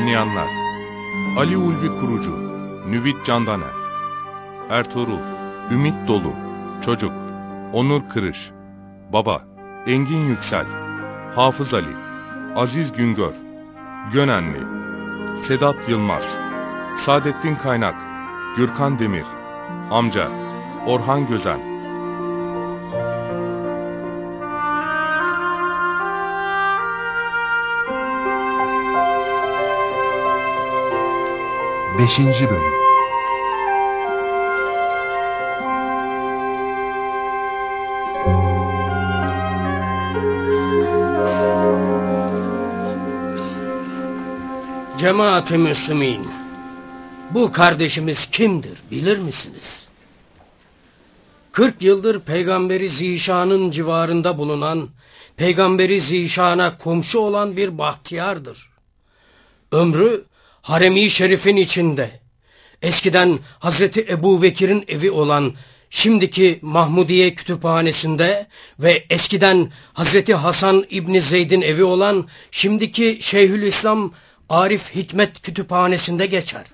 Oynayanlar. Ali Ulvi Kurucu Nüvit Candaner. Ertuğrul Ümit Dolu Çocuk Onur Kırış. Baba Engin Yüksel. Hafız Ali Aziz Güngör. Gönenli Sedat Yılmaz. Saadettin Kaynak Gürkan Demir. Amca Orhan Gözen Beşinci Bölüm Cemaat-i Müslümin, bu kardeşimiz kimdir bilir misiniz? 40 yıldır Peygamberi Zişan'ın civarında bulunan, Peygamberi Zişan'a komşu olan bir bahtiyardır. Ömrü Haremi Şerif'in içinde, eskiden Hazreti Ebu Bekir'in evi olan şimdiki Mahmudiye Kütüphanesi'nde ve eskiden Hazreti Hasan İbni Zeyd'in evi olan şimdiki Şeyhülislam Arif Hikmet Kütüphanesi'nde geçer.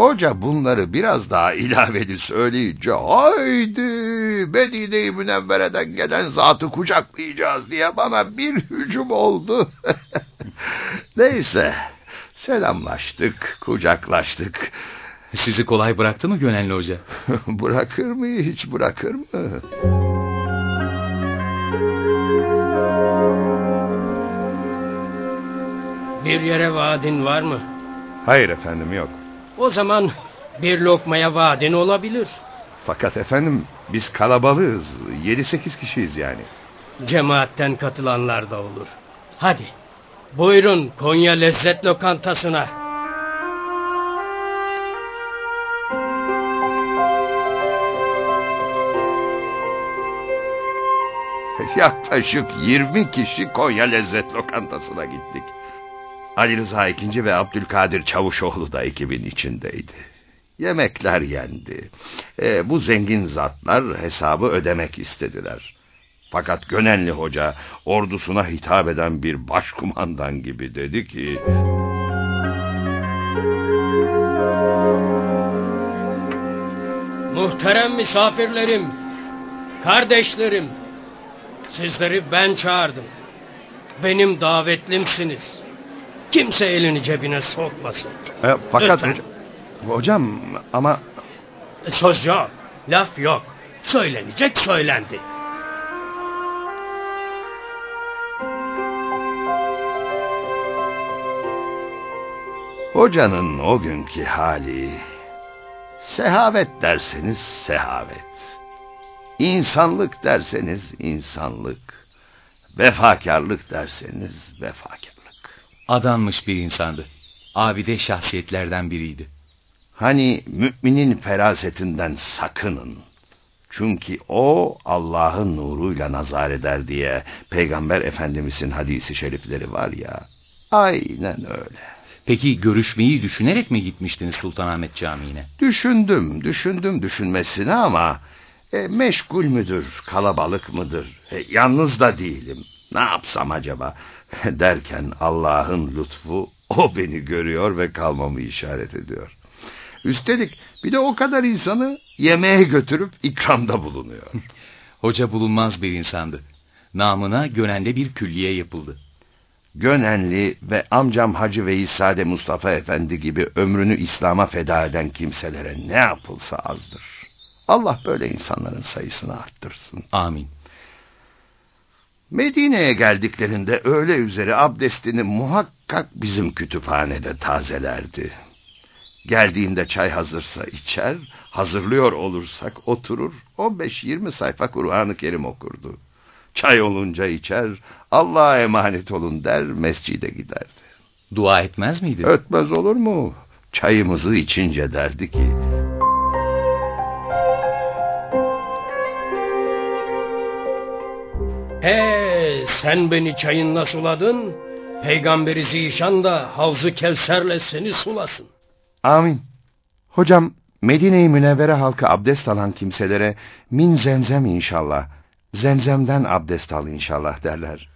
Hoca bunları biraz daha ilaveli söyleyince haydi Medine-i Münevvere'den gelen zatı kucaklayacağız diye bana bir hücum oldu. Neyse selamlaştık, kucaklaştık. Sizi kolay bıraktı mı Gönenli Hoca? bırakır mı hiç bırakır mı? Bir yere vaadin var mı? Hayır efendim yok. O zaman bir lokmaya vaadin olabilir. Fakat efendim biz kalabalığız. Yedi sekiz kişiyiz yani. Cemaatten katılanlar da olur. Hadi buyurun Konya Lezzet Lokantası'na. Yaklaşık 20 kişi Konya Lezzet Lokantası'na gittik. Ali Rıza II ve Abdülkadir Çavuşoğlu da ekibin içindeydi. Yemekler yendi. E, bu zengin zatlar hesabı ödemek istediler. Fakat Gönenli Hoca ordusuna hitap eden bir başkumandan gibi dedi ki... Muhterem misafirlerim, kardeşlerim, sizleri ben çağırdım. Benim davetlimsiniz. Kimse elini cebine sokmasın. E, fakat Lütfen. hocam, hocam ama Söz yok, laf yok. Söylenecek söylendi. hocanın o günkü hali sehavet derseniz sehavet. İnsanlık derseniz insanlık. Vefakarlık derseniz vefakarlık. Adanmış bir insandı. Abide şahsiyetlerden biriydi. Hani müminin ferasetinden sakının. Çünkü o Allah'ın nuruyla nazar eder diye Peygamber Efendimizin hadisi şerifleri var ya. Aynen öyle. Peki görüşmeyi düşünerek mi gitmiştiniz Sultanahmet Camii'ne? Düşündüm, düşündüm düşünmesine ama e, meşgul müdür, kalabalık mıdır? E, yalnız da değilim. Ne yapsam acaba? Derken Allah'ın lütfu o beni görüyor ve kalmamı işaret ediyor. Üstelik bir de o kadar insanı yemeğe götürüp ikramda bulunuyor. Hoca bulunmaz bir insandı. Namına Gönen'de bir külliye yapıldı. Gönenli ve amcam Hacı Veysade Mustafa Efendi gibi ömrünü İslam'a feda eden kimselere ne yapılsa azdır. Allah böyle insanların sayısını arttırsın. Amin. Medine'ye geldiklerinde öğle üzeri abdestini muhakkak bizim kütüphanede tazelerdi. Geldiğinde çay hazırsa içer, hazırlıyor olursak oturur, 15-20 sayfa Kur'an-ı Kerim okurdu. Çay olunca içer, Allah'a emanet olun der, mescide giderdi. Dua etmez miydi? Ötmez olur mu? Çayımızı içince derdi ki... He sen beni çayınla suladın. Peygamberi Zişan da Havzu Kevser'le seni sulasın. Amin. Hocam Medine-i Münevvere halkı abdest alan kimselere min zemzem inşallah, zemzemden abdest al inşallah derler.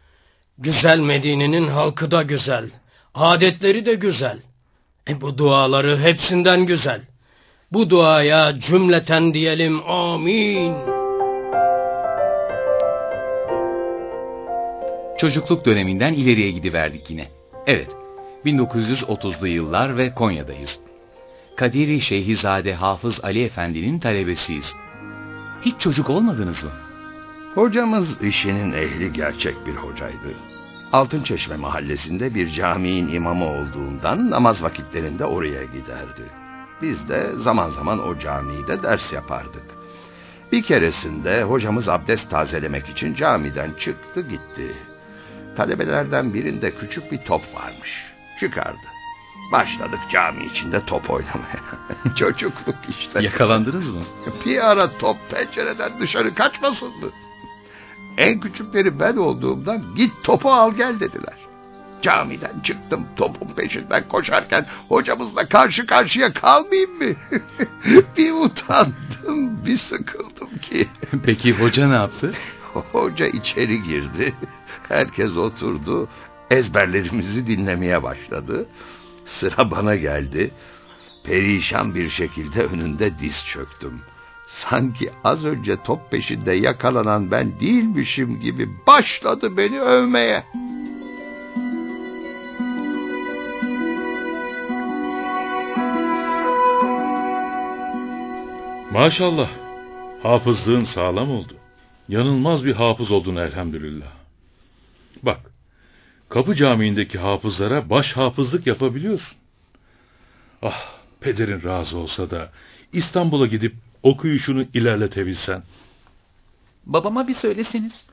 Güzel Medine'nin halkı da güzel. Adetleri de güzel. E bu duaları hepsinden güzel. Bu duaya cümleten diyelim amin. Çocukluk döneminden ileriye gidiverdik yine. Evet, 1930'lu yıllar ve Konya'dayız. Kadiri Şeyhizade Hafız Ali Efendi'nin talebesiyiz. Hiç çocuk olmadınız mı? Hocamız işinin ehli gerçek bir hocaydı. Altınçeşme mahallesinde bir caminin imamı olduğundan namaz vakitlerinde oraya giderdi. Biz de zaman zaman o camide ders yapardık. Bir keresinde hocamız abdest tazelemek için camiden çıktı gitti. Talebelerden birinde küçük bir top varmış. Çıkardı. Başladık cami içinde top oynamaya. Çocukluk işte. Yakalandınız mı? Bir ara top pencereden dışarı kaçmasındı. En küçükleri ben olduğumdan git topu al gel dediler. Camiden çıktım topun peşinden koşarken hocamızla karşı karşıya kalmayayım mı? bir utandım bir sıkıldım ki. Peki hoca ne yaptı? Hoca içeri girdi. Herkes oturdu. Ezberlerimizi dinlemeye başladı. Sıra bana geldi. Perişan bir şekilde önünde diz çöktüm. Sanki az önce top peşinde yakalanan ben değilmişim gibi başladı beni övmeye. Maşallah. Hafızlığın sağlam oldu. Yanılmaz bir hafız oldun elhamdülillah. Bak, Kapı Camii'ndeki hafızlara baş hafızlık yapabiliyorsun. Ah, pederin razı olsa da İstanbul'a gidip okuyuşunu ilerletebilsen. Babama bir söyleseniz.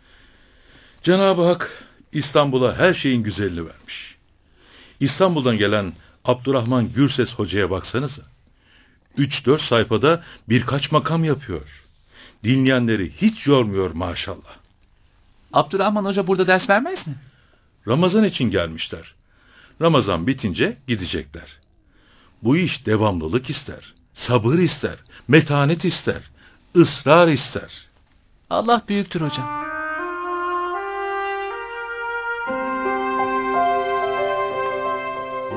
Cenab-ı Hak İstanbul'a her şeyin güzelini vermiş. İstanbul'dan gelen Abdurrahman Gürses hocaya baksanıza. Üç dört sayfada birkaç makam yapıyor. Dinleyenleri hiç yormuyor maşallah. Abdurrahman Hoca burada ders vermez mi? Ramazan için gelmişler. Ramazan bitince gidecekler. Bu iş devamlılık ister, sabır ister, metanet ister, ısrar ister. Allah büyüktür hocam.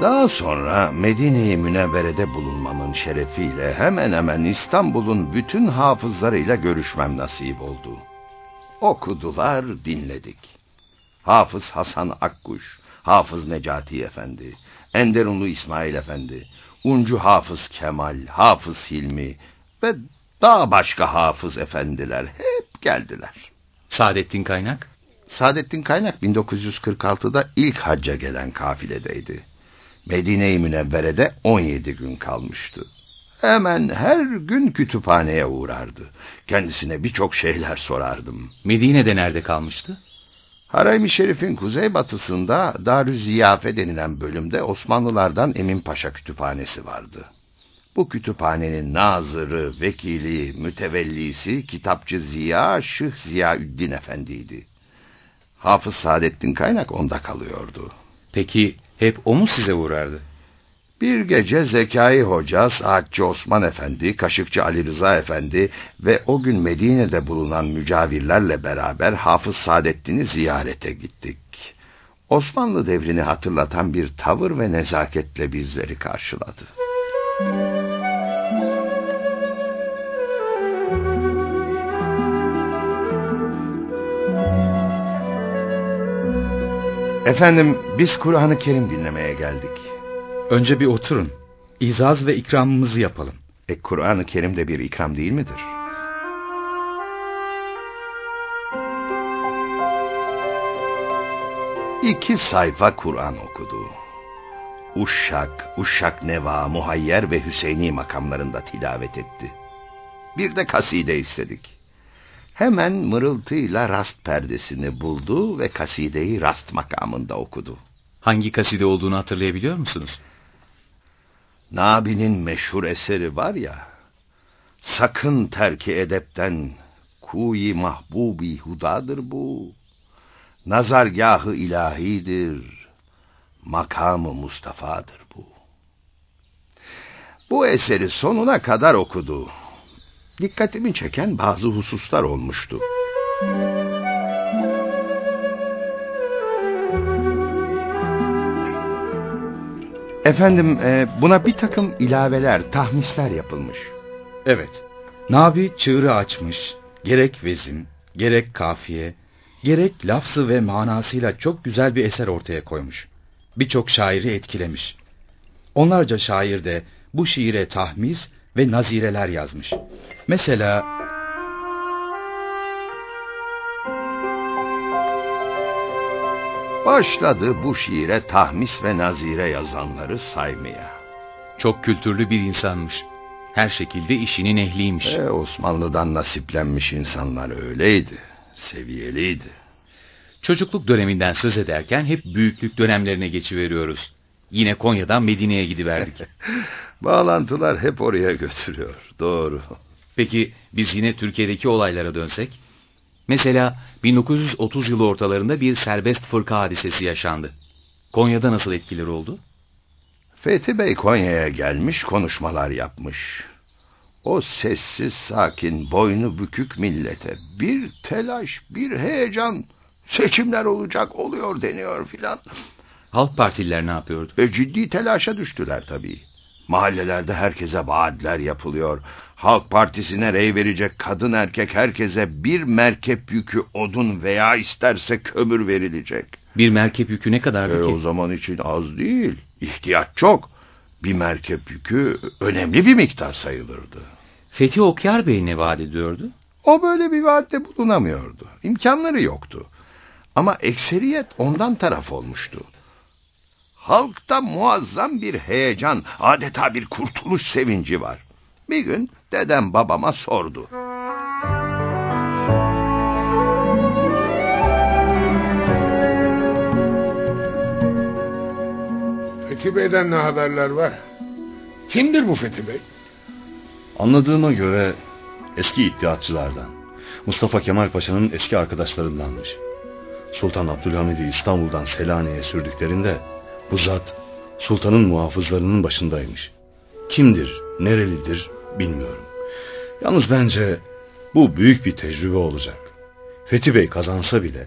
Daha sonra Medine-i Münevvere'de bulunmamın şerefiyle hemen hemen İstanbul'un bütün hafızlarıyla görüşmem nasip oldu. Okudular, dinledik. Hafız Hasan Akkuş, Hafız Necati Efendi, Enderunlu İsmail Efendi, Uncu Hafız Kemal, Hafız Hilmi ve daha başka hafız efendiler hep geldiler. Saadettin Kaynak? Saadettin Kaynak 1946'da ilk hacca gelen kafiledeydi. Medine-i Münevvere'de 17 gün kalmıştı. Hemen her gün kütüphaneye uğrardı. Kendisine birçok şeyler sorardım. Medine'de nerede kalmıştı? Harem-i Şerif'in kuzeybatısında Darü Ziyafe denilen bölümde Osmanlılardan Emin Paşa kütüphanesi vardı. Bu kütüphanenin nazırı, vekili, mütevellisi kitapçı Ziya Şıh Ziyaüddin Efendi'ydi. Hafız Saadettin Kaynak onda kalıyordu. Peki hep o mu size uğrardı? Bir gece Zekai Hoca, Saatçı Osman Efendi, Kaşıkçı Ali Rıza Efendi ve o gün Medine'de bulunan mücavirlerle beraber Hafız Saadettin'i ziyarete gittik. Osmanlı devrini hatırlatan bir tavır ve nezaketle bizleri karşıladı. Efendim, biz Kur'an-ı Kerim dinlemeye geldik. Önce bir oturun. İzaz ve ikramımızı yapalım. E Kur'an-ı Kerim de bir ikram değil midir? İki sayfa Kur'an okudu. Uşşak, Uşşak Neva, Muhayyer ve Hüseyini makamlarında tilavet etti. Bir de kaside istedik. Hemen mırıltıyla rast perdesini buldu ve kasideyi rast makamında okudu. Hangi kaside olduğunu hatırlayabiliyor musunuz? Nabi'nin meşhur eseri var ya, sakın terki edepten, kuyi mahbubi hudadır bu, nazargahı ilahidir, makamı Mustafa'dır bu. Bu eseri sonuna kadar okudu. Dikkatimi çeken bazı hususlar olmuştu. Efendim e, buna bir takım ilaveler, tahmisler yapılmış. Evet. Nabi çığırı açmış. Gerek vezin, gerek kafiye, gerek lafzı ve manasıyla çok güzel bir eser ortaya koymuş. Birçok şairi etkilemiş. Onlarca şair de bu şiire tahmis ve nazireler yazmış. Mesela Başladı bu şiire tahmis ve nazire yazanları saymaya. Çok kültürlü bir insanmış. Her şekilde işinin ehliymiş. E, Osmanlı'dan nasiplenmiş insanlar öyleydi. Seviyeliydi. Çocukluk döneminden söz ederken hep büyüklük dönemlerine geçiveriyoruz. Yine Konya'dan Medine'ye gidiverdik. Bağlantılar hep oraya götürüyor. Doğru. Peki biz yine Türkiye'deki olaylara dönsek? Mesela 1930 yılı ortalarında bir serbest fırka hadisesi yaşandı. Konya'da nasıl etkileri oldu? Fethi Bey Konya'ya gelmiş konuşmalar yapmış. O sessiz sakin boynu bükük millete bir telaş bir heyecan seçimler olacak oluyor deniyor filan. Halk partililer ne yapıyordu? E, ciddi telaşa düştüler tabii. Mahallelerde herkese vaatler yapılıyor. Halk Partisi'ne rey verecek kadın erkek herkese bir merkep yükü odun veya isterse kömür verilecek. Bir merkep yükü ne kadardı E, ki? o zaman için az değil. İhtiyaç çok. Bir merkep yükü önemli bir miktar sayılırdı. Fethi Okyar Bey ne vaat ediyordu? O böyle bir vaatte bulunamıyordu. İmkanları yoktu. Ama ekseriyet ondan taraf olmuştu. Halkta muazzam bir heyecan, adeta bir kurtuluş sevinci var. Bir gün dedem babama sordu. Fethi Bey'den ne haberler var? Kimdir bu Fethi Bey? Anladığıma göre eski iddiatçılardan. Mustafa Kemal Paşa'nın eski arkadaşlarındanmış. Sultan Abdülhamid'i İstanbul'dan Selanik'e sürdüklerinde bu zat sultanın muhafızlarının başındaymış. Kimdir, nerelidir bilmiyorum. Yalnız bence bu büyük bir tecrübe olacak. Fethi Bey kazansa bile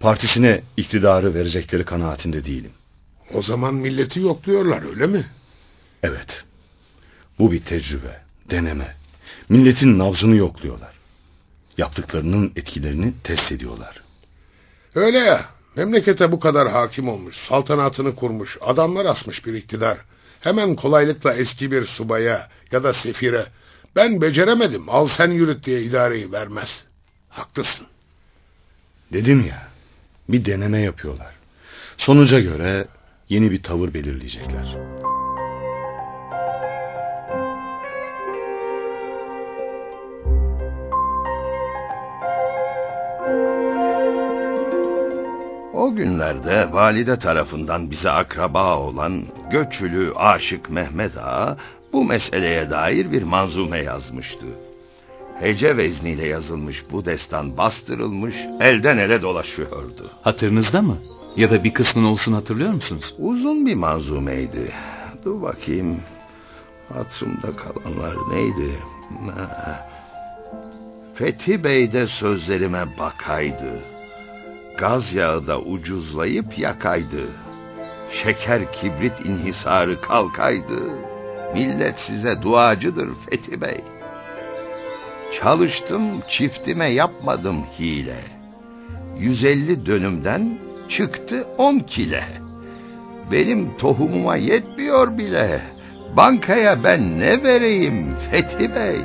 partisine iktidarı verecekleri kanaatinde değilim. O zaman milleti yokluyorlar öyle mi? Evet. Bu bir tecrübe, deneme. Milletin nabzını yokluyorlar. Yaptıklarının etkilerini test ediyorlar. Öyle ya. Memlekete bu kadar hakim olmuş, saltanatını kurmuş, adamlar asmış bir iktidar. Hemen kolaylıkla eski bir subaya ya da sefire ben beceremedim al sen yürüt diye idareyi vermez. Haklısın. Dedim ya, bir deneme yapıyorlar. Sonuca göre yeni bir tavır belirleyecekler. O günlerde valide tarafından bize akraba olan göçülü aşık Mehmet Ağa bu meseleye dair bir manzume yazmıştı. Hece vezniyle yazılmış bu destan bastırılmış, elden ele dolaşıyordu. Hatırınızda mı? Ya da bir kısmını olsun hatırlıyor musunuz? Uzun bir manzumeydi. Dur bakayım. Hatırımda kalanlar neydi? Ha. Fethi Bey de sözlerime bakaydı. Gaz yağı da ucuzlayıp yakaydı. Şeker kibrit inhisarı kalkaydı. Millet size duacıdır Fethi Bey. Çalıştım çiftime yapmadım hile. 150 dönümden çıktı 10 kile. Benim tohumuma yetmiyor bile. Bankaya ben ne vereyim Fethi Bey?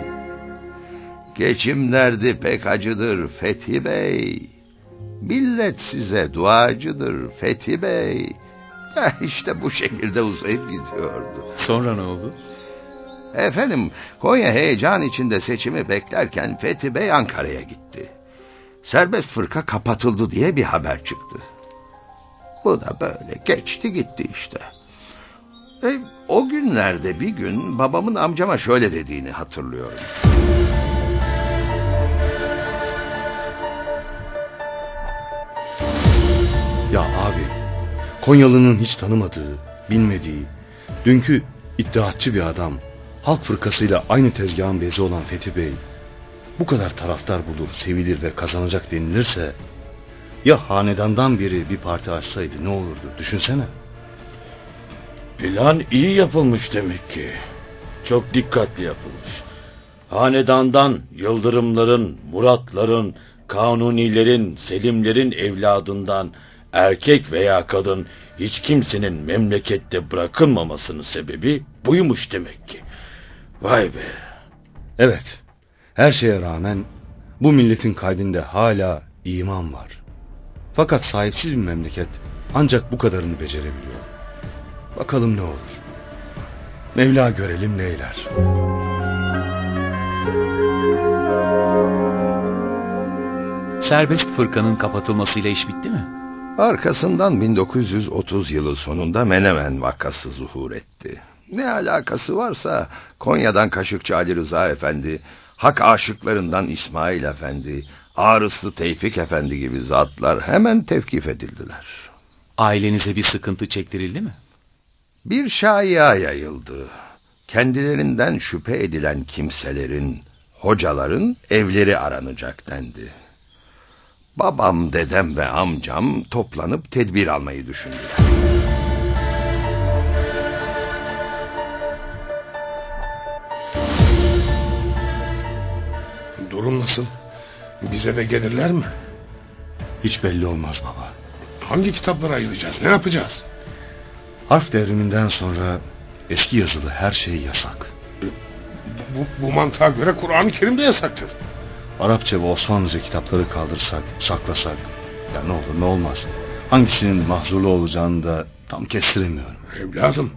Geçim derdi pek acıdır Fethi Bey. Millet size duacıdır Fethi Bey. İşte bu şekilde uzayıp gidiyordu. Sonra ne oldu? Efendim Konya heyecan içinde seçimi beklerken Fethi Bey Ankara'ya gitti. Serbest fırka kapatıldı diye bir haber çıktı. Bu da böyle geçti gitti işte. E, o günlerde bir gün babamın amcama şöyle dediğini hatırlıyorum. Konyalı'nın hiç tanımadığı, bilmediği, dünkü iddiatçı bir adam, halk fırkasıyla aynı tezgahın bezi olan Fethi Bey, bu kadar taraftar bulur, sevilir ve kazanacak denilirse, ya hanedandan biri bir parti açsaydı ne olurdu düşünsene. Plan iyi yapılmış demek ki. Çok dikkatli yapılmış. Hanedandan Yıldırımların, Muratların, Kanunilerin, Selimlerin evladından erkek veya kadın hiç kimsenin memlekette bırakılmamasının sebebi buymuş demek ki. Vay be. Evet, her şeye rağmen bu milletin kalbinde hala iman var. Fakat sahipsiz bir memleket ancak bu kadarını becerebiliyor. Bakalım ne olur. Mevla görelim neyler. Serbest fırkanın kapatılmasıyla iş bitti mi? Arkasından 1930 yılı sonunda Menemen vakası zuhur etti. Ne alakası varsa Konya'dan Kaşıkçı Ali Rıza Efendi, Hak aşıklarından İsmail Efendi, Ağrıslı Tevfik Efendi gibi zatlar hemen tevkif edildiler. Ailenize bir sıkıntı çektirildi mi? Bir şaya yayıldı. Kendilerinden şüphe edilen kimselerin, hocaların evleri aranacak dendi. Babam, dedem ve amcam toplanıp tedbir almayı düşündüler. Durum nasıl? Bize de gelirler mi? Hiç belli olmaz baba. Hangi kitaplara ayıracağız? Ne yapacağız? Harf devriminden sonra eski yazılı her şey yasak. Bu, bu mantığa göre Kur'an-ı Kerim de yasaktır. Arapça ve Osmanlıca kitapları kaldırsak, saklasak ya ne olur ne olmaz. Hangisinin mahzurlu olacağını da tam kestiremiyorum. Evladım,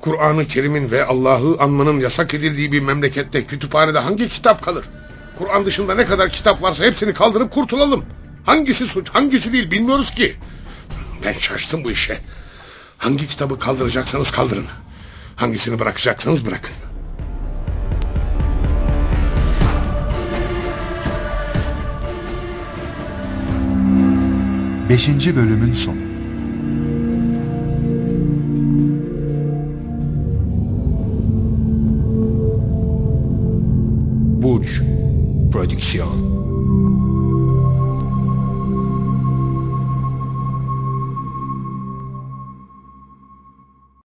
Kur'an-ı Kerim'in ve Allah'ı anmanın yasak edildiği bir memlekette kütüphanede hangi kitap kalır? Kur'an dışında ne kadar kitap varsa hepsini kaldırıp kurtulalım. Hangisi suç, hangisi değil bilmiyoruz ki. Ben şaştım bu işe. Hangi kitabı kaldıracaksanız kaldırın. Hangisini bırakacaksanız bırakın. Beşinci bölümün sonu. Burç Prodüksiyon